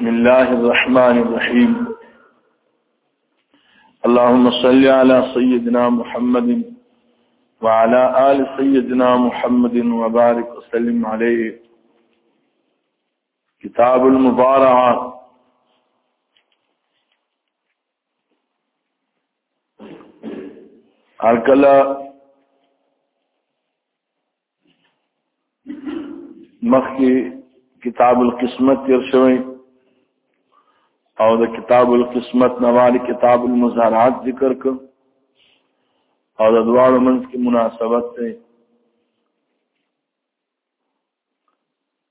بسم الله الرحمن الرحيم اللهم صل على سيدنا محمد وعلى آل سيدنا محمد وبارك وسلم عليه كتاب المبارعة أركلا مخکې کتاب القسمت تیر شوی او د کتاب القسمت نوال کتاب المزارعات ذکر کړ او د دواړو منځ کې مناسبت دی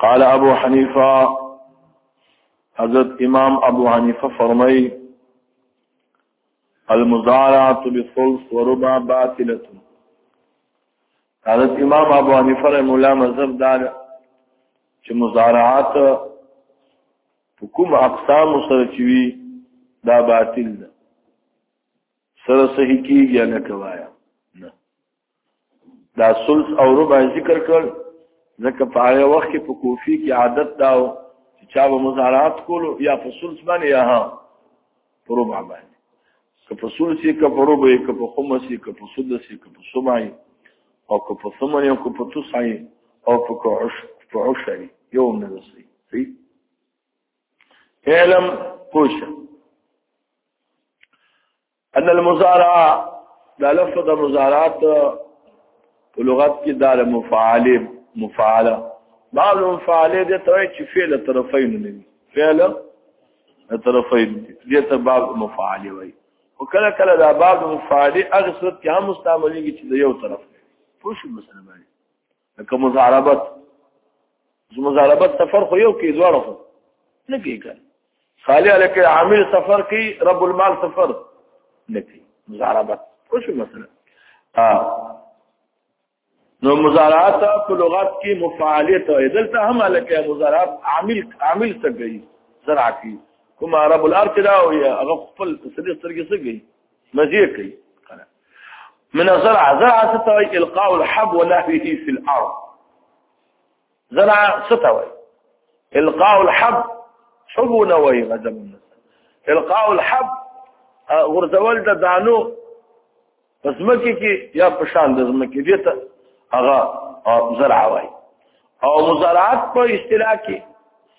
قال ابو حنیفه حضرت امام ابو حنیفه فرمای المضارعه بالثلث وربع باطله حضرت امام ابو حنیفه رحم الله مذهب دار چې مضارعات په کوم اقسام سره چې وي دا باطل ده سره صحیح کیږي نه کوایا دا ثلث او ربع ذکر کړ ځکه په هغه وخت کې په کوفي کې عادت دا و چې چا به مزارات کولو یا په ثلث باندې یا ها په ربع باندې که په ثلث کې که په ربع کې که په خمس کې که په سدس کې که په سبع او که په ثمن او که په تسع او په عشر په عشر یو نه رسي صحیح علم پوشه ان المزارعه دا لفظ د مزارعات په لغت کې دار مفعل مفعله بعض مفعله د توې چې فعل طرفین نه وي فعل طرفین دې ته باب مفعل وي او کله کله دا باب مفعل هغه صورت کې هم مستعملېږي چې د یو طرف پوښي مثلا باندې لکه مزاربت مزاربت سفر خو یو کې دواړه خو نه کېږي خالی الکه عامل سفر کې رب المال سفر نه کوي مزاربت خو شو مثلا نو مزارعات په لغت کې مفاعلیت او دلته هم الکه مزارعات عامل عامل څه کوي زرع کوي کوم عرب الارض دا او هغه خپل سړي سترګې څه کوي مزیر کوي من زرع زرع ستوي القاء الحب ونحوه في الارض زرع ستوي القاء الحب حب نوي غزم القاء الحب غرزول د دانو پسمکه کې یا پشان د زمکه دې ته هغه زرع وای او مزارعات په اصطلاح کې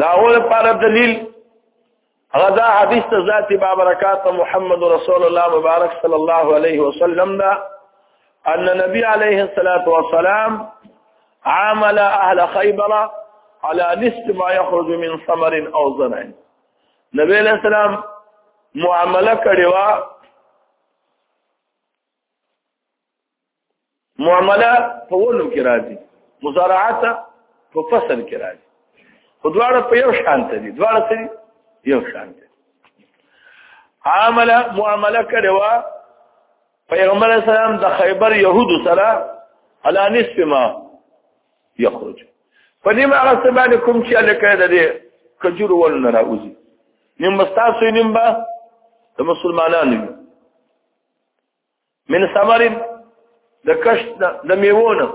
دا اول لپاره دلیل هغه دا حدیث ته ذاتی بابرکات محمد رسول الله مبارک صلی الله علیه وسلم دا ان نبی علیه الصلاۃ والسلام عامل اهل خیبر على نصف ما يخرج من ثمر او زرع نبی علیہ السلام معامله کړې و معامله په ولو کې راځي مزارعات په فصل کې راځي خو دواړه په یو شان ته دي دواړه سره یو شان دي عامله معامله کړي وا پیغمبر اسلام د خیبر يهود سره علا نصف ما يخرج په دې ما غسه باندې کوم چې لکه د دې کجور ول نه راوځي نیم مستاسو نیم با د مسلمانانو من ثمر د کشت د میوونه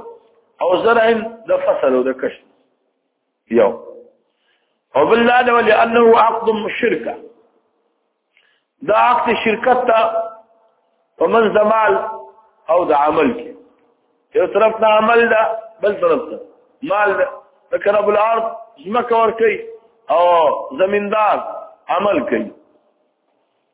او زرع د فصل او د کشت یو او بل دا نو لانه عقد الشركه دا عقد شرکت ته په من زمال او د عمل کې یو طرف نه عمل دا بل طرف ته مال دا فکر ابو الارض زمکه ور کوي او زمیندار عمل کوي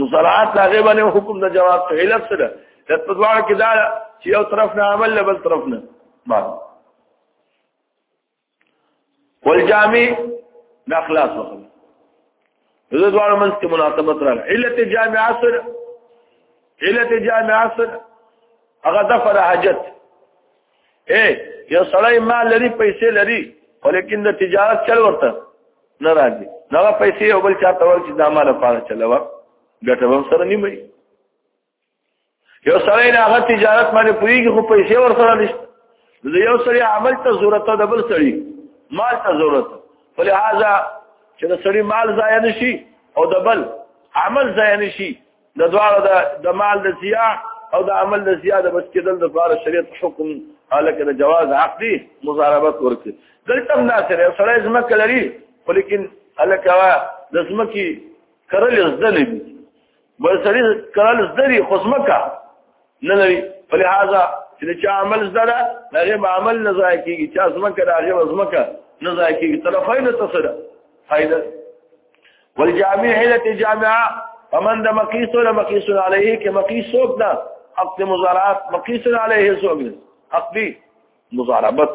نو صلات هغه باندې حکم د جواب ته علت سره د تدوار کې دا چې یو طرف نه عمل له بل طرف نه ما والجامع دا خلاص وخت د دوه منځ کې مناسبت راغله علت جامع عصر علت جامع عصر هغه دفر حاجت اے یو سړی مال لري پیسې لري ولیکن د تجارت چل ورته نه راځي دا پیسې یو بل چاته ورچې د مال لپاره چلوا ګټه هم سره نیمه یو سړی نه هغه تجارت باندې پوریږي خو پیسې ور سره نشته د یو سړی عمل ته ضرورت ده بل سړی مال ته ضرورت فلهذا چې د سړی مال ضایع نشي او د بل عمل ضایع نشي د دواړو د د مال د سیا او د عمل د سیا د بچ کېدل د فار شریعت حکم الکه د جواز حق دی مضاربت ورکړي دلته نه سره سره زما کلري ولیکن الکه د زما کی کرل زده نه دي بل سړي کرل زده دي خو زما کا نه لري په لحاظه چې چا عمل زده هغه به عمل نه ځای کیږي چا زمکه هغه به زمکه نه ځای کیږي طرفین تصد فائدہ والجامع حیلت جامعه فمن د مقیس ولا مقیس علیه کې مقیس سوق نه حق مضارعات مقیس علیه سوق حق دی مضاربت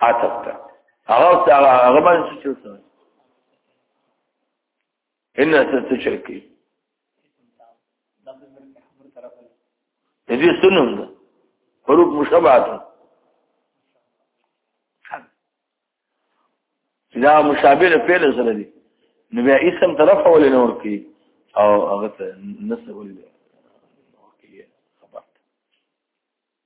عطف ته هغه ته هغه باندې څه چلته ان څه چلکی دې سنوم ده حروف مشابهات دا مشابه له فعل سره دي نو بیا اسم طرف ولې نور کی او هغه نسب ولې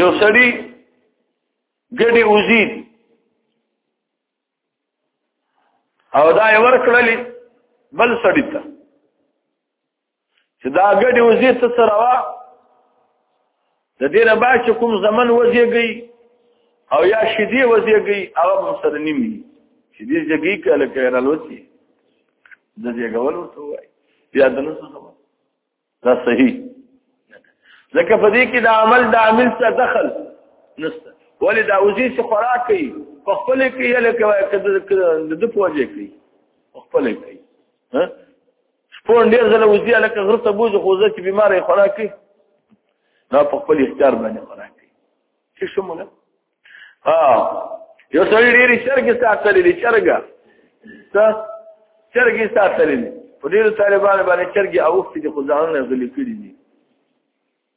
یو سړی ګډي وزي او دا یې ورکړلې بل سړی ته چې دا ګډي وزي ته سره وا د دې نه بعد چې کوم زمن وزیږي او یا شیدې وزیږي هغه هم سره نیمي شیدې زیږي کله کله رالوتی د زیږولو ته وای بیا د نو خبر دا صحیح ځکه په دې کې د عمل د عامل څخه دخل نشته ولې دا وزي چې خوراک کوي په خپل کې یې لکه د د پوجي کوي په خپل کې ها شپون ډیر ځله وځي لکه غر ته بوزي خو ځکه بیمار یې خوراک کوي دا په خپل اختیار باندې خوراک کوي چې شموله ها یو سړی ډیر شرګي ساتلې دي شرګه څه شرګي ساتلې دي په ډیر طالبانو باندې شرګي اوښتي دي خو ځان نه غلي کړی دي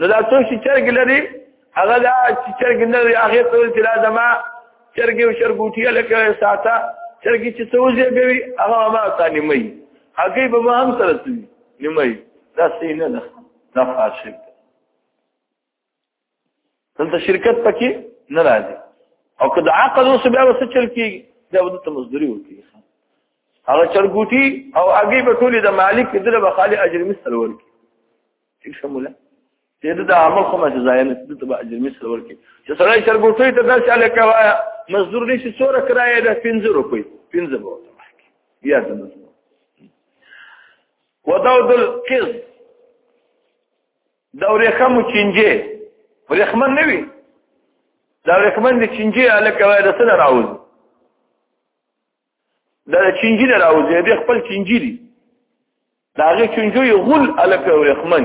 نو دا څو چې چرګ لري هغه دا چې چرګ نه لري هغه ته چې دا زما چرګ او شرګوټي لکه ساته چرګ چې سوځي به وي هغه ما ته نیمه هغه به ما هم سره سوي نیمه دا سینه ده دا فاشل دلته شرکت پکې نه راځي او که د عقل اوس بیا وسه چل کیږي دا ودته مزدوري وکړي هغه چرګوټي او هغه به ټولې د مالک دله به خالي اجر مثل ورکړي ٹھیک شو مولا دې دا عامه کومه جزا نه ستو تبع اجر مصر ورکي چې سره یې چرګوټي ته داسې اله کوایا مزدور دې چې څوره کرایه ده 15 روپۍ 15 بوته بیا د مزدور ودود القز دا ورخه مو چنجه ورخمن نه وي دا ورخمن دي چنجه اله کوایا د سره راوځي دا چنجي نه راوځي به خپل چنجي دي دا هغه چنجو یو غل الک او رحمن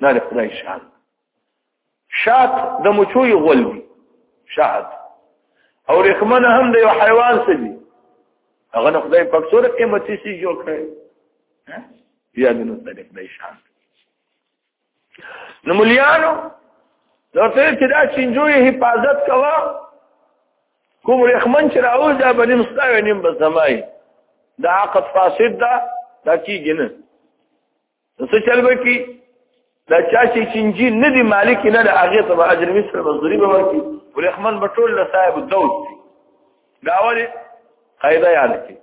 نه له خدای شان شات د مچو یو غل دي شات او رحمن هم د یو حیوان څخه دي هغه نه خدای په څوره قیمتي سي جوړ کړي بیا د نو د خدای شان نو مليانو نو ته چې دا چنجوې حفاظت کوا کوم رحمن چې راوځ دا بنیم ستاوې نیم به زمای دا عقد فاسد دا دا کیږي نه څه چل به کی دا چا چې چنجي نه دی مالک نه د هغه ته اجر مصر مزدوري به ورکی رحمن بټول له صاحب دوت دا ولی قاعده یاد کی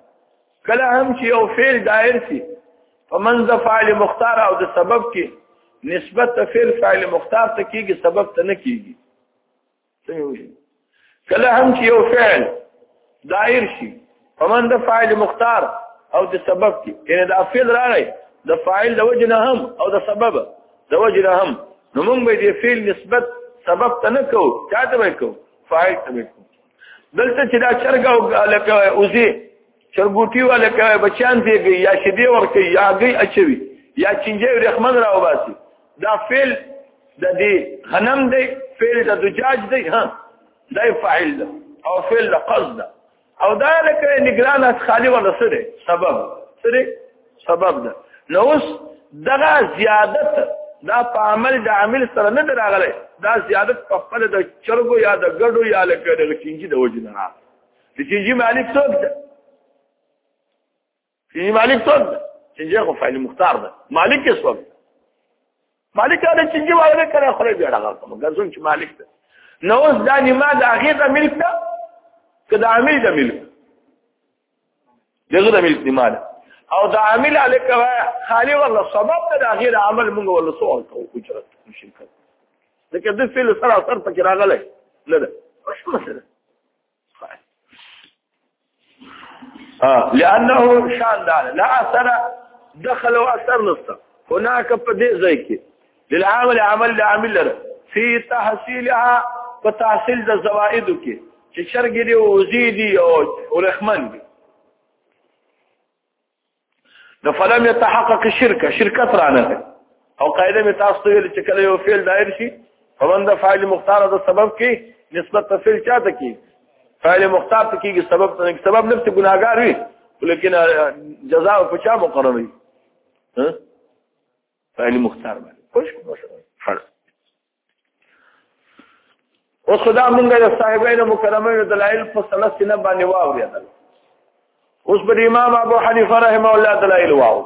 کله هم چې یو فعل دایر شي په منځ د فاعل مختار او د سبب کې نسبت د فعل فاعل مختار ته کیږي سبب ته نه کیږي څنګه وایي کله هم چې یو فعل دایر شي په منځ د فاعل مختار او د سبب کې یعنی د فعل راغی د فاعل د وجه نه هم او د سبب د وجه نه هم نو موږ به د فعل نسبت سبب ته نه کوو چاته به کوو فاعل ته به کوو دلته چې دا چرګ او لکه اوزي چرګوټي ولا کوي بچان دیږي یا شیدې ورکي یا ګي اچوي یا چنجي رحمن راو باسي دا فعل د دې غنم دی فعل د دجاج دی ها دا فاعل ده او فعل قصد او دا لکه نگران اس خالی ولا سره سبب سره سبب ده نو اوس دغه زیادت دا په عمل د عامل سره نه دراغله دا زیادت په خپل د چرګو یا د ګډو یا لکه د چینجی د وجه نه راغله د چینجی مالک څوک ده چینجی مالک څوک ده چینجی خو فعل مختار ده مالک یې څوک مالک دا چینجی وایره کړه خو بیا راغله ګرځون چې مالک ده نو اوس دا نیمه د هغه د ملک ده که د عامل د ملک دغه د ملک دی مال او دا عامل الک خالی والله سبب ته دا غیر عمل مونږ ولا سوال کو اجرت مشرکت لکه د فعل سره اثر پکې راغلی نه ده مش مسله اه لانه شان دا لا اثر دخل او اثر نشته هناك په دې ځای کې للعامل عمل د عامل لره فی تحصیلها په تحصیل د زوائدو کې چې شرګې دی او زیدي او ورخمن دي نو فلم يتحقق الشركه شرکت رانه او قاعده می تاسو ته ویل چې کله یو فعل دایر شي فمن د فاعل مختار د سبب کې نسبت تفعیل چاته کې فاعل مختار ته کېږي سبب ته سبب نفس ګناګار وي لیکن جزاء په چا مقرره وي فعلی مختار باندې خوش فرض او خدا مونږ د صاحبین مکرمین دلایل په سلس نه باندې واوریدل اوس بر امام ابو حنیفه رحمه الله دلایل واو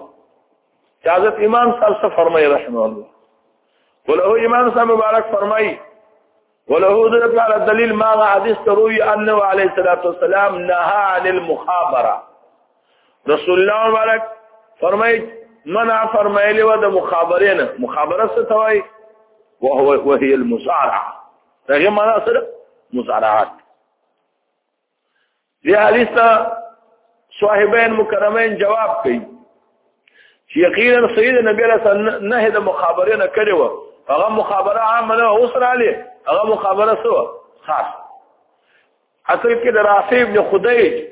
حضرت امام صاحب څه فرمایي رحمه الله ولو امام صاحب مبارک فرمایي وله ذلك على دليل ما حديث تروي انه عليه الصلاه والسلام نهى عن المخابره رسول الله مبارک فرمای منع فرمایلی و د مخابره نه مخابره څه توای وهو وهي المصارعه دغه معنا سره مصارعات دې حدیث ته صاحبین مکرمین جواب کوي چې یقینا سید نبی علیہ السلام نه د مخابره نه کړي و هغه مخابره عامه نه اوسره علي هغه مخابره سو خاص اصل کې د رافع ابن خدیج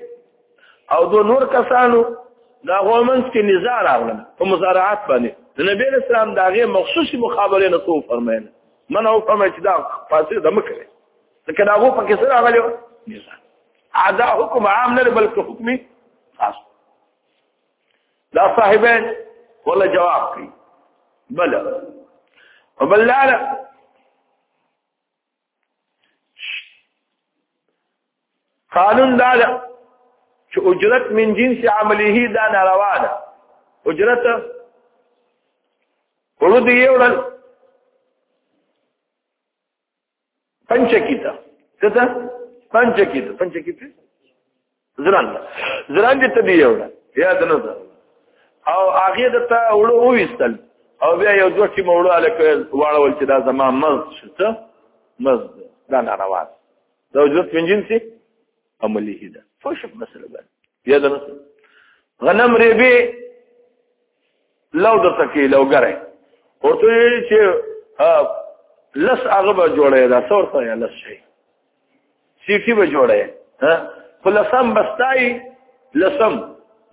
او دو نور کسانو دا غومنس کې نزاع راغله په مزارعات باندې د نبی علیہ السلام داغه مخصوصي مخابره نه تو فرمایله منه او فرمایي چې دا فاسد مکه لکه دا هو پکې سره راغلی و دا حکم عام نه بلکې حکمي خاص دا صاحبین ولا جواب کوي بل وبل لا لا قانون دا ده چې اجرت من جنس عمله دا ناروا ده اجرت ورته یو ډول پنچکی ته کته پنچکی ته پنچکی ته زران زران دې ته دی یو یا دنه ده او هغه د ته وړو وېستل او بیا یو دوه ټیم وړو الکه واړول چې دا زما مز شته مز دا ناروا ده دا وجود پنجین سي عملی هدا فوش مسله ده یا دنه غنم ریبه لو درته کې لو ګره ورته چې لس هغه به جوړه دا څور سره لس شي سیټي به جوړه ها خلاصم بستای لسم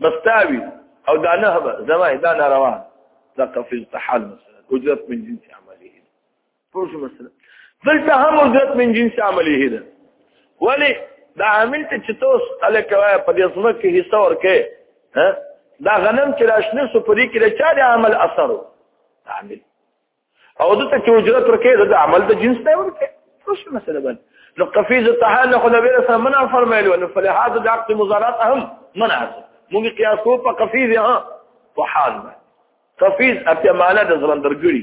بستاوي او دا نه زما دا نه روان دا قفز تحال مثلا اجرت من جنس عمله پوه شو مثلا دلته هم عزت من جنس عمله ده ولی دا عامل ته چې تاسو تعالی کوي په دې سمه کې حصہ ورکه ها دا غنم چې راشنه سو پرې کې د چا د عمل اثر عامل او دته چې اجرت ورکه د عمل د جنس ته ورکه خوش مثلا بل نو قفیز التحال نو خدای بیر سره منع فرمایلو نو فلحاظ د عقد مزارات اهم منع موږ قیاس کو په قفیز ها په حال قفیز اته معنا د زلندرګړي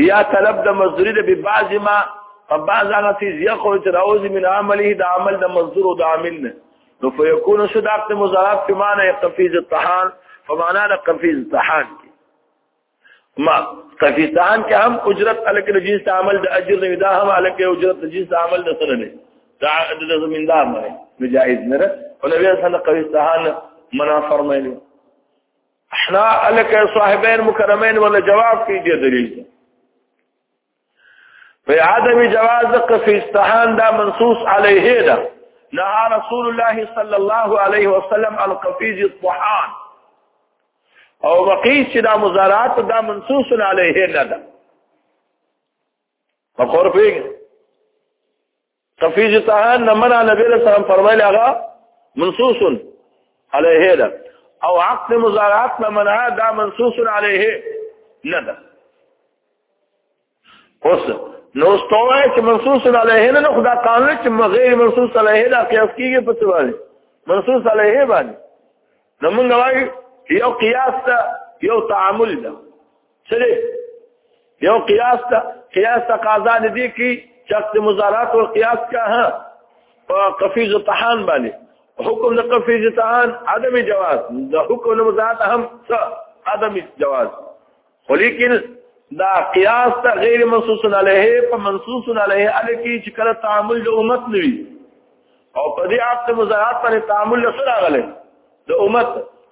یا طلب د مزدوری د بعض ما فبعض هغه څه یخو چې راوځي من عمله د عمل د مزدور او د عامل نه نو فیکون صداقت مضارب په معنی قفیز الطحان فمعنا د قفیز الطحان کې ما قفیز الطحان کې هم اجرت الک د جنس عمل د اجر نه دا هم الک اجرت د جنس عمل د سره نه دا د زمیندار نه نجایز نه او نبی صلی الله علیه وسلم قفیز الطحان منع فرمایلی احنا الک صاحبین مکرمین ولا جواب کی دی دلیل په عدم جواز قف استحان دا منصوص علیه دا نهى رسول الله صلى الله عليه وسلم عن قفيز الطحان او وقيس دا مزارات دا منصوص عليه نه ده مقور پیږي تفیز تهان نمنا نبی علیہ السلام فرمایلی هغه منصوص علیه ده او عقد مزارعات نمنا دا منصوص علیه نه ده اوس نو استوای چې منصوص علیه نه خدا قانون چې غیر منصوص علیه دا قیاس کیږي په څه باندې منصوص علیه باندې نو موږ وایو یو قیاس ته یو تعامل ده سره یو قیاس ته قیاس تقاضا نه دی کی شخص مزارات او قیاس کا ها قفیز طحان باندې حکم د قفیز طحان عدم جواز د حکم د مزارات هم عدم جواز ولیکن دا قیاس ته غیر منصوص علیه په منصوص علیه ال کی چې کله تعامل د امت نوي او په دې عقد مزارات باندې تعامل سره غلې د امت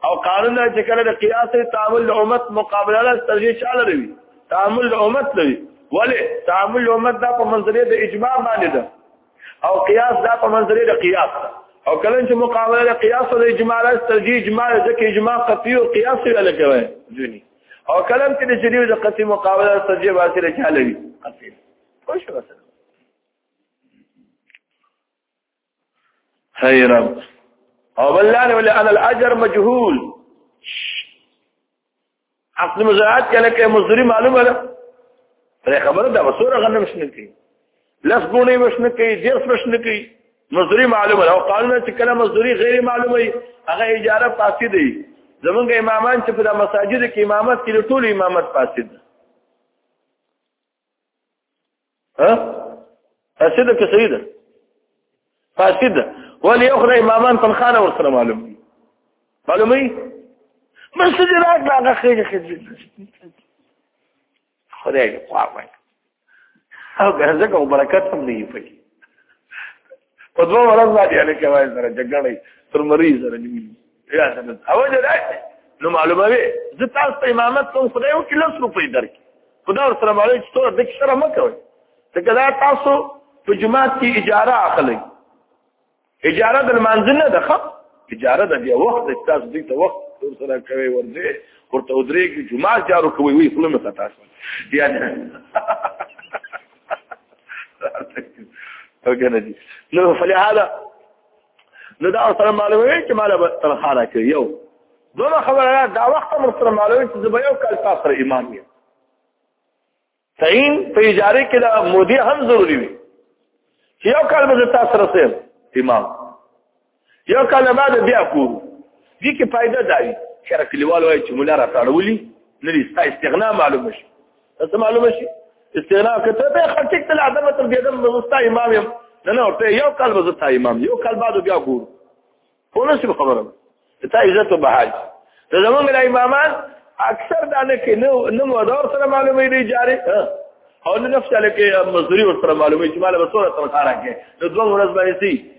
او قانون چې کله د قیاس تعامل د امت مقابله له ترجیح چاله لري تعامل د امت لري ولی تعامل د امت دا په منځري د اجماع باندې ده او قیاس دا په منځري د قیاس ده او کله چې مقابله د قیاس او د اجماع له ترجیح اجماع ځکه اجماع قطعي او قیاس یې لګوي ځونی او کلم کې د شریو د قطعي مقابله د ترجیح واسي له چاله وي قطعي خوش وسه هي رب او بلانه ولا انا الاجر مجهول عقد مزاعات کله کې مزدوري معلومه ده پرې خبره ده وسوره غنم شنه کوي لس ګونې وشنه کوي ډیر وشنه کوي مزدوري معلومه ده او قانون چې کله مزدوري غیر معلومه وي هغه اجاره فاسد دی زمونږ امامان چې په مساجد کې امامت کې ټول امامت فاسد ها فاسد که صحیح ده فاسد ده ولی اخرى امامان په خانه ورسره معلوم دي معلومي بس دې راغله هغه خېجه خېجه خدای دې خوا وای او ګرځه کو برکت هم دی پکې په دوه ورځ باندې الکه وای سره جګړې تر مریض سره نیوي یا سره او دا نو معلومه وي زه تاسو ته امامت کوم خدای او کله سره په درک خدای ور سره مالې چې تور د کشره مکوي ته کله تاسو په جماعت کې اجاره اخلي اجاره د منځنه ده خپ اجاره د بیا وخت تاسو دې ته وخت ور سره کوي ورځي ورته ودرېږي جماعت جارو کوي وي خپل مخه تاسو بیا وګنه دي نو فلهذا نو دا سره معلومه چې مال به تنخواه راکړي یو دوه خبره ده دا وخت مر سره معلومه چې زه به یو کال تاسو سره امام یم تعین په اجاره کې دا مودي هم ضروری وي چې یو کال به تاسو سره سم امام یو کال بعد بیا کوو دي کې فائدہ دی چې کلیوال وایي چې مولا را تړولي نه دي ستا استغنا معلومه شي څه معلومه شي استغنا کته به خټک تل عدم تر دې دم مستا امام يم نه نه ورته یو کال به زتا امام یو کال بعد بیا ګور په نو څه خبره ته عزت او بهای ته زمونږ د امامان اکثر دا نه کې نو نو مدار سره معلومه دی جاري او نه نفس علی کې مزدوري ور سره معلومه چې مال به سره تر کارا کې نو دوه ورځ باندې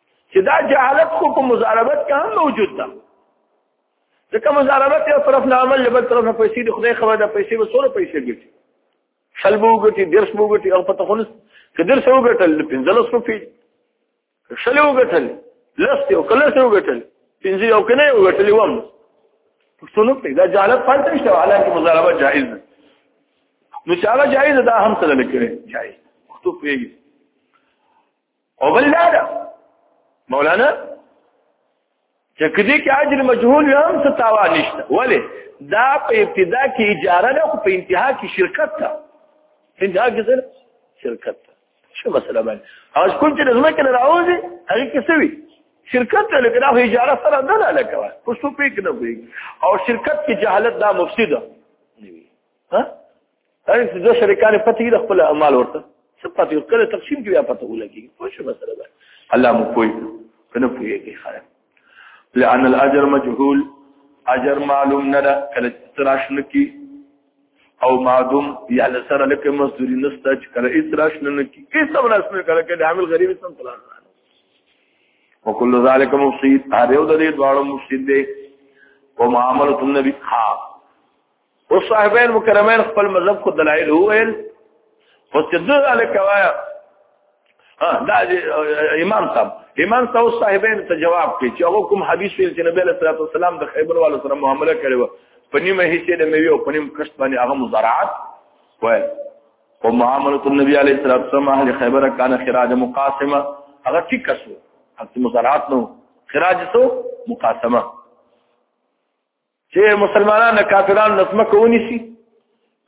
چې دا جهالت خو په مزاربت کې هم موجود ده ځکه مزاربت یو طرف نه عمل بل طرف نه پیسې د خدای خبره ده پیسې به سوره پیسې ګټي شلبو ګټي درس بو ګټي او پته خلص که درس وو ګټل 15 روپۍ شلو ګټل لست او کله سو ګټل پنځه او کنه یو ګټل وم پښتونو په دا جهالت پاتې نشته حالانکه مزاربت جائز ده نو چې هغه جائز ده هم سره لکه جائز پښتو پیږي او بل دا ده مولانا چې کدي کې اجر مجهول هم څه تاوان نشته ولی دا په ابتدا کې اجاره ده خو په انتها کې شرکت ده انتها کې سره شرکت ده شو مسله باندې اوس کوم چې زما کې راوځي هغه کې سوي شرکت ته لکه دا اجاره سره نه نه لکه خو څه پېک نه وي او شرکت کې جهالت دا مفسده نه وي ها هر څه دوه شریکان پته یې خپل اعمال ورته څه پته یو کله تقسیم کې بیا پته ولګي خو شو مسله ده الله مو پوي کنه پوي کې خیر لئن الاجر مجهول اجر معلوم نه ده کله تراشن کی او معدوم یا لسره لکه مزدوری نسته چې کله اتراش نه کی هیڅ هم رسمه کله کله عامل غریب سم پلان وکل ذالک مفسد هر یو د دې دواړو مفسد دی او معاملۃ النبی ها او صاحبین مکرمین خپل مذهب خو دلایل وویل خو چې دغه لکوایا دا امام صاحب امام صاحب صاحبین ته جواب کوي چې هغه کوم حدیث ویل چې نبی صلی الله علیه وسلم د خیبر والو سره معامله کړې و په نیمه حصے د میوه او په نیم کښت باندې هغه مزارعات وای او معامله النبي علیه الصلاه والسلام اهل خیبر کان خراج مقاسمه هغه ټیک شو هغه مزارعات نو خراج سو مقاسمه چې مسلمانان کافرانو نسمه کوونی شي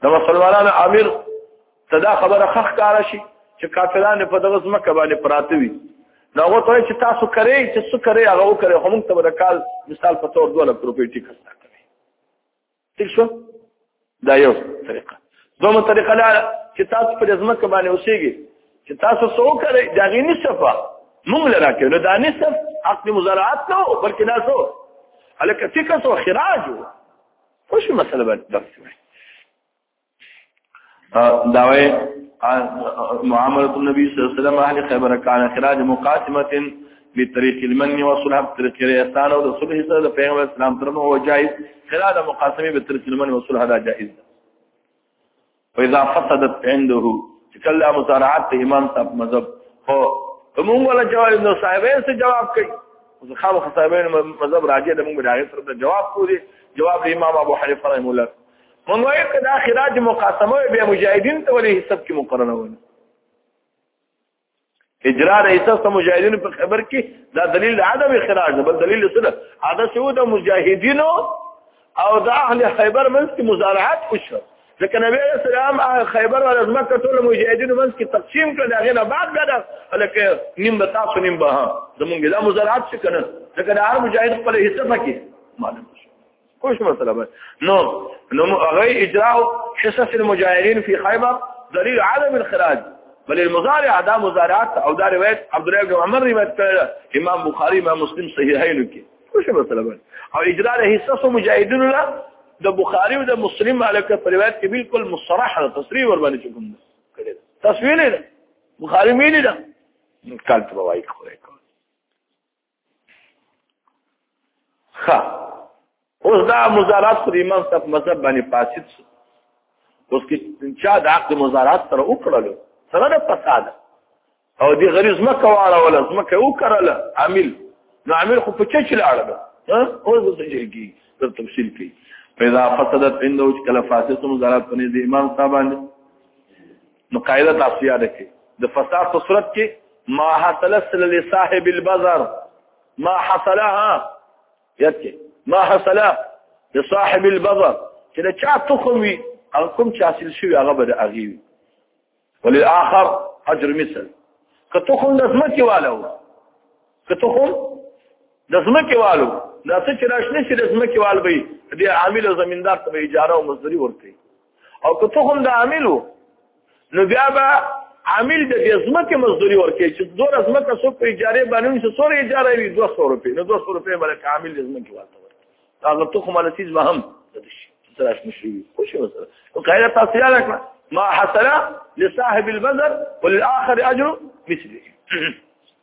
د مسلمانانو امیر صدا خبره خخ کار شي چې کافرانو په دغه سمه کباله پراته وي نو هغه ته چې تاسو کرے چې څه کرے هغه وکړي هم ته ورکال مثال په تور 2 لک روپۍ ټیکس راکړي ٹھیک شو دا یو طریقه دومره طریقه دا چې تاسو په ځمکه باندې اوسېږي چې تاسو څو کړی دا غي نصفه موږ لرا کړو دا نصف حق مزارعات نه بلکې دا څو الکه تیکه څو خراج خو شو مسله باندې درس وي دا وایي معامله النبي صلی الله علیه وسلم اهل خیبر کان خراج مقاسمه به طریق المن او صلح طریق احسان او رسول الله صلی الله علیه وسلم ترنو او جائز خلال مقاسمه به طریق المن او صلح دا جائز فاذا فسدت عنده کله مصارعات ته امام صاحب مذهب خو موږ ولا جواب نو صاحبین څه جواب کوي خو خامو صاحبین مذهب راځي د موږ راځي سره جواب کوي جواب امام ابو حنیفه رحم الله موږ وایو کدا خراج مقاسمه به مجاهدین ته ولې حساب کې مقرره ونه اجرا رئیسه سم مجاهدینو په خبر کې دا دلیل عدم اخراج بل دلیل سره عادت شو د مجاهدینو او د اهل خیبر منځ کې مزارعات وشو ځکه نبی علیہ السلام خیبر ول ازمه ټول مجاهدینو منځ کې تقسیم کړل هغه نه بعد بیا هلکه نیم به تاسو نیم به زمونږ دا مزارعات څه کنه ځکه د هر مجاهد خپل حصہ پکې معلوم خوش مطلب نو نو هغه اجراء حصص المجاهرين في خيبر دليل عدم الخراج بل المضارع دا مضارعات او دا روایت عبد الله بن عمر روایت کړه امام بخاری امام مسلم صحیحین کې خوش مطلب او اجراء حصص مجاهدین لا د بخاری او د مسلم علاقه پر روایت کې بالکل مصرح او تصریح ور باندې کوم کړي تصویر نه بخاری مې نه دا کال ته وایي کوی ښه اوس دا مزارات خو د امام صاحب مذهب باندې فاسد شو اوس کې چا د عقد مزارات سره وکړلو سره د فساد او دی غریز مکه واړه ولا مکه وکړله عامل نو عامل خو په چچ لاړه ده ها اوس د جرګي تر تفصیل کې پیدا فسدت عنده چې کله فاسد مزارات پنې د امام صاحب باندې نو قاعده تاسو یاد کړئ د فساد په صورت کې ما حصل لصاحب البذر ما حصلها یاد کړئ ما حصل لصاحب البذر چې دا چا تخم وي او کوم چې حاصل شوی هغه به د اغي وي وللآخر اجر مثل که تخم د ځمکې والو که تخم د ځمکې والو دا څه چې راشنه شي د ځمکې وال به دی عامل او زمیندار ته اجاره او مزدوري ورته او که ته هم د عاملو نو بیا به عامل د دې ځمکه مزدوري ورکړي چې دوه ځمکه څو په اجاره باندې چې څو اجاره وي 200 روپۍ نو 200 روپۍ باندې عامل ځمکه ورته ورکړي هغه ته خو مالتیز به هم د شي تراش مشي خو شي مثلا او قاعده تاسو یاد کړئ ما حصل لصاحب البذر وللآخر أجر مثله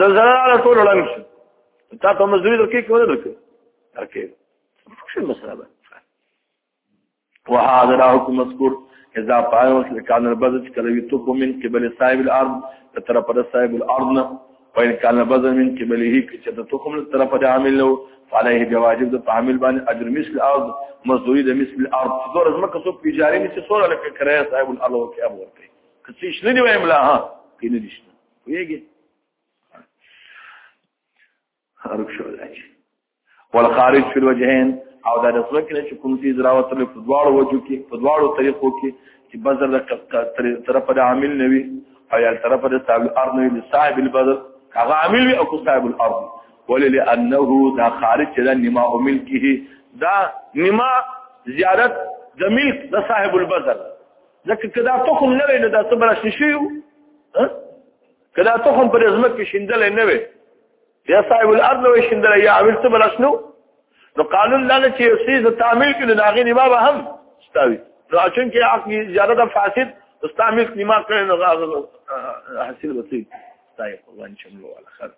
زلزله على طول لنګ شو تا ته مزدوري درکې کوله درکې درکې شو مسله ده وهذا راحكم مذكور اذا پایو کان البذ کلوی تو من قبل صاحب الارض تر پر صاحب الارض نه وان کان البذ من قبله چې ته تخم تر پر عامل له فعليه بواجب د عامل باندې اجر مثل الارض مزدوري د مثل الارض دور از مکه سو پیجاری می چې سوره لکه کرای صاحب الارض کې ابو ورته کسي شنه دی وایم لا ها کینې دي ویګي خارج شو دی ول خارج فی الوجهین او دا د څلو کې چې کوم څه دراوت له فدواړو وجو کې فدواړو طریقو کې چې بذر د طرف د عامل نوي او یل طرف د صاحب الارض نوي صاحب البذر هغه عامل وي او صاحب الارض ولې لانه دا خارج چې د نما او ملکه دا نما زیارت د ملک د صاحب البذر ځکه که دا تخم نه وي نو دا څه به راشنه شي که دا تخم پر ځمکې شیندلی نه وي یا صاحب الارض وی شندل یا عامل څه بلشنو نو قانون دا چې یو څه تعمیل کړي دا غي نیما به هم ستاوي نو اچن کې حق زیاده د فاسد استعمل نیما کړي نو حاصل وتی طيب الله ان شاء الله على خير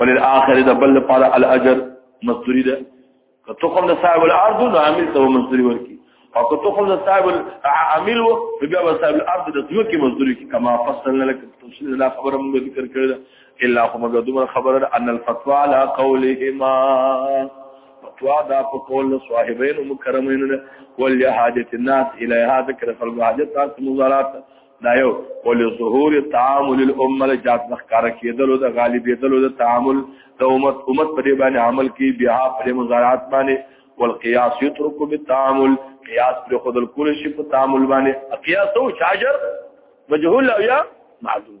وللآخر د بل لپاره الاجر مصدری ده که تخم د صاحب الارض نو عامل ته مصدری ورکی او که تخم د صاحب العامل و بیا به صاحب الارض د ځمکې مصدری کی کما فصلنا لك تفصيل لا خبره موږ ذکر کړل الا خو موږ دومره خبره ان الفتوا على قولهما فتوا دا په قول صاحبین مکرمین ولې حاجت الناس الیها ذکر خلق حاجت تاسو مزارات دا یو ول ظهور تعامل الامه له جات نخکار کېدلو د غالبېدلو د تعامل د امت امت په دې باندې عمل کې بیا پر مزارات باندې والقياس يترك بالتعامل قياس پر خود الكل شي په تعامل باندې قياس او شاجر مجهول او یا معدوم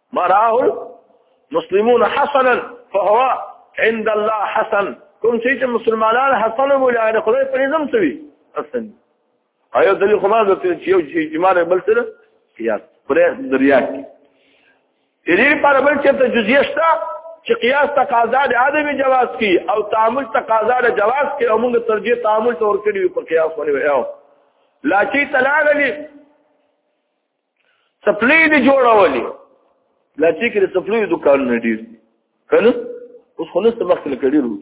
ما راه المسلمون حسنا فهو عند الله حسن کوم چې مسلمانان حسن بولي هغه خدای په نظام سوي حسن ايو دلیل خو ما درته چې یو اجماع بل سره قیاس پرې دریا کې دې پر بل چې ته جزئیه شته چې قیاس تقاضا د عدم جواز کی او تعامل تقاضا د جواز کی او موږ ترجیح تعامل تور کړی په قیاس باندې وایو لا چې تلاغلی سپلې دي جوړولې لاچې کې د سپلې دکانونه ډېر دي کنه اوس خو نسته مخکې لکه ډېر وو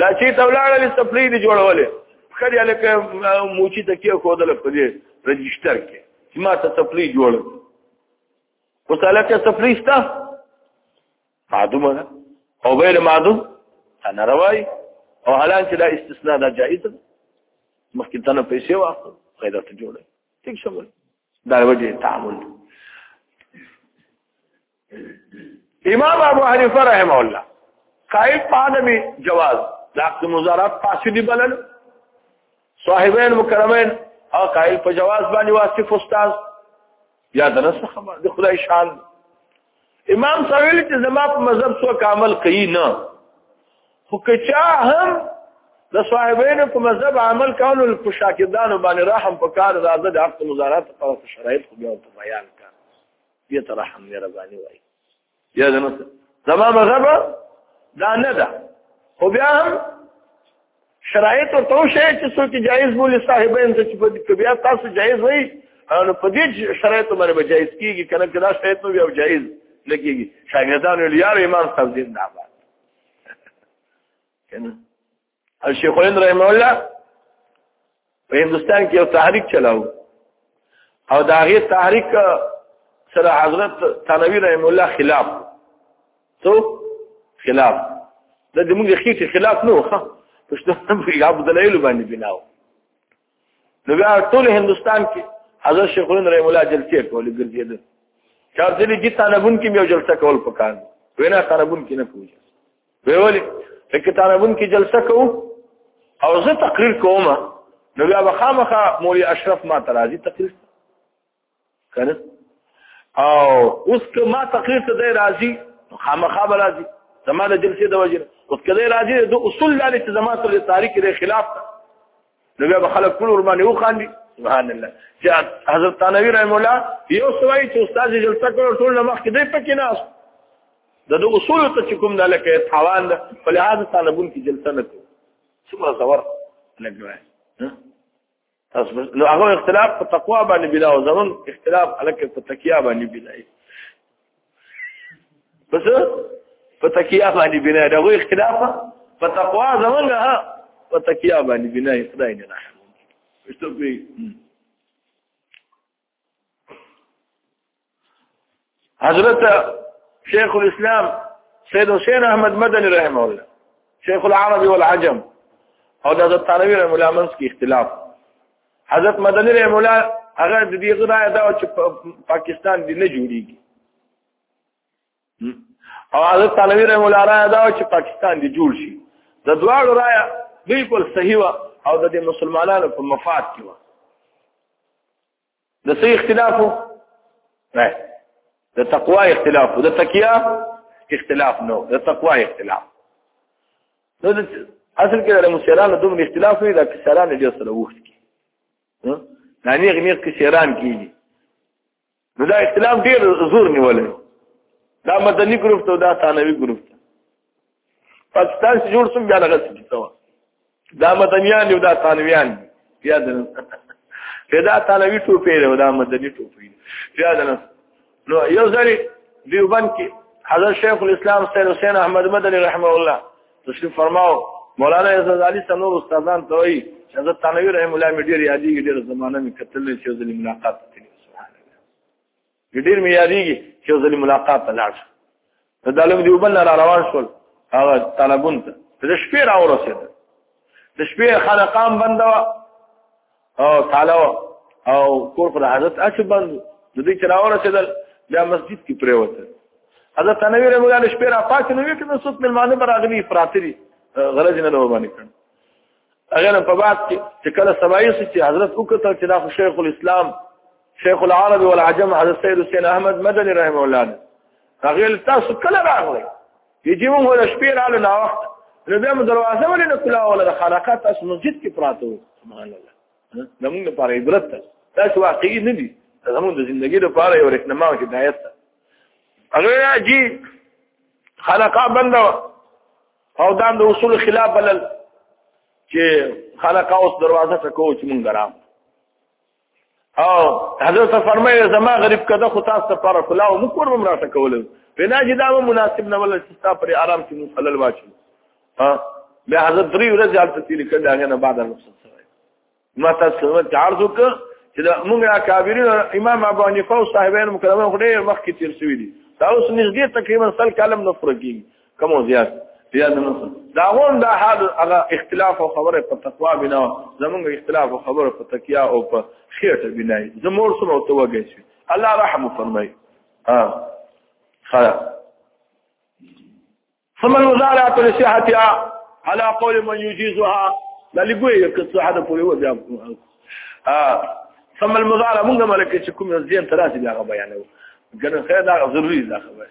لاچې ته ولاړلې سپلې دي جوړولې پښه دې لکه موچي ته کې ښودله په دې رجسټر کې چې ما ته سپلې جوړه اوس هلته سپلې شته معدومه ده او بل معدوم انا روای او حالان چې دا استثناء دا جائز ده مخکې تنه پیسې واخلو پیدا ته جوړه ٹھیک شمول دا وجه تعامل امام ابو حنیفه رحم الله قائد پادمی جواز لاکت مزارات فاسدی بلل صاحبین مکرمین او قائل په جواز باندې واصف استاد یا دنس خبر د خدای شان امام سویل چې زما په مذهب سو کامل کوي نه خو که چا هم د صاحبینو په مذهب عمل کولو په شاکردانو باندې رحم په کار د عدد حق مزارات په اړه شرایط خو بیا ته بیان کړ دې ته رحم نه ربانی وای یا زما مذهب دا نه ده خو بیا هم شرایط ورته وشي چې څوک جایز بولي صاحبین ته چې په بیا تاسو جایز وي نو په دې شرایط باندې به جایز کیږي کنه که دا شرایط نو بیا جایز نه کیږي شاګردانو لیار امام صاحب دې نه آباد کنه الشیخ علین رحمه الله په هندستان کې یو تحریک چلاو او دا غي تحریک سره حضرت تنوی رحم الله خلاف تو خلاف دا د موږ خېټه خلاف نه وخه پښتو هم یو بدلایلو باندې بناو نو بیا ټول هندستان کې حضرت شیخ الهند رحم الله جلسه کولې ګرځېده چارځلې جی طالبون کې یو جلسه کول پکار وینا طالبون کې نه پوهیږي وی ولی لکه طالبون کې جلسه کوو او زه تقریر کوم نو بیا بخامخه مولوی اشرف ما ترازی تقریر کنه او اوس که ما تقریر ته دی راځي خامخا به راځي زما د جلسې د وجه اوس که دی راځي د اصول لري چې زما سره تاریخ دی خلاف نو بیا به خلک ټول ور باندې وخاندي سبحان الله چې حضرت تنوی رحم الله یو سوای چې استاد جلسه کړو ټول مخ کې دی پکې نه د دو اصول ته چې کوم د لکه تاوان ده په لحاظ طالبون کې جلسه نه کوي څومره زور لګوي تاسو نو هغه اختلاف په تقوا باندې بلا او زمون اختلاف الکه په تکیا باندې بلا بس په تکیا باندې بنا دا غو اختلاف په تقوا زمون ها په تکیا باندې بنا خدای نه رحم مشتو په حضرت شیخ الاسلام سید حسین احمد مدنی رحم الله شیخ العربی والعجم او د حضرت طالبی رحم الله منس کې اختلاف حضرت مدنی رحم الله هغه د دې غوړای دا چې پاکستان دی نه جوړیږي او حضرت تنوی رحم الله را دا چې پاکستان دی جوړ شي د دواړو رایا بالکل صحیح و او د مسلمانانو په مفاد کې و د صحیح اختلافو نه د تقوا اختلاف د تکیا اختلاف نو د تقوا اختلاف نو اصل کې د مسلمانانو دومره اختلاف نه د کسرانو ډیر سره وخت کې نه نه غنیغ کسران کیږي نو دا اسلام ډیر زور نیولې دا مدني ګروپ ته دا ثانوي ګروپ ته پاکستان چې جوړ سم بیا لږه څه دا مدنيان یو دا ثانویان بیا د دا ثانوي ټوپې ده دا مدني ټوپې بیا د نو یو ځری دیوبند کې حضرت شیخ الاسلام سید حسین احمد مدني رحمه الله تشریف فرماو مولانا عزت علي څلور استادان ته وایي چې حضرت تنویر رحم الله مې ډېر یادېږي ډېره زمانه مې کتلې چې ځلې ملاقات کړې سبحان الله ډېر مې یادېږي چې ځلې ملاقات ته لاړ شو د علم دیوبند را روان شول هغه طالبون ته د شپې را ورسېدل د شپې خانقام بنده وه او تعالی او کور پر حضرت اکبر د دې چراور رسیدل بیا مسجد کې پریوته حضرت نبی رحمه الله شپه را پاتې نو وی کړه څوک ملمانه پر اغلی فراتری غرض نه لو باندې کړ اگر په بعد چې کله سبایي چې حضرت وکړه چې دا شیخ الاسلام شیخ العرب والعجم حضرت سید حسین احمد مدنی رحمه الله هغه تاسو کله راغلی چې موږ ول شپې رااله نا وخت نو بیا موږ دروازه ولې نه کلا ولا د خلقات اس مسجد کې پراته وو سبحان الله زموږ لپاره عبرت ده دا څه واقعي نه دي زموږ د ژوندۍ لپاره یو رښتنما او هدایت ده هغه جی خلقا بنده او دا د اصول خلاف بلل چې خلقا اوس دروازه ته کوو چې موږ درام او حضرت فرمایي زما غریب کده خو تاسو ته پر کلا او مکرم راته کول بنا چې دا مناسب نه ول چې تاسو پر آرام کې مخلل واچو ها به حضرت درې ورځې حالت تیر کړه هغه نه بعد نو ما تاسو ته عرض وکړ چې موږ اکابرین امام ابو حنیفه او صاحبین مکرمه خو ډېر مخکې تیر شوی دي تاسو نږدې تقریبا سل کلم نه فرقي کوم زیات زیات نه دا غون دا حال هغه اختلاف او خبره په تقوا بنا زمونږ اختلاف او خبره په تکیا او په خېټه بنا زمور سره او توګه شي الله رحم فرمای ها خلا ثم المزارعه لصحتها على قول من يجيزها دا لګوي یو څه حدا پوری و بیا ثم المضارع موږ ملک چې کوم ځین تراسي بیا بیانو ګنه خیر دا ضروری ده خبره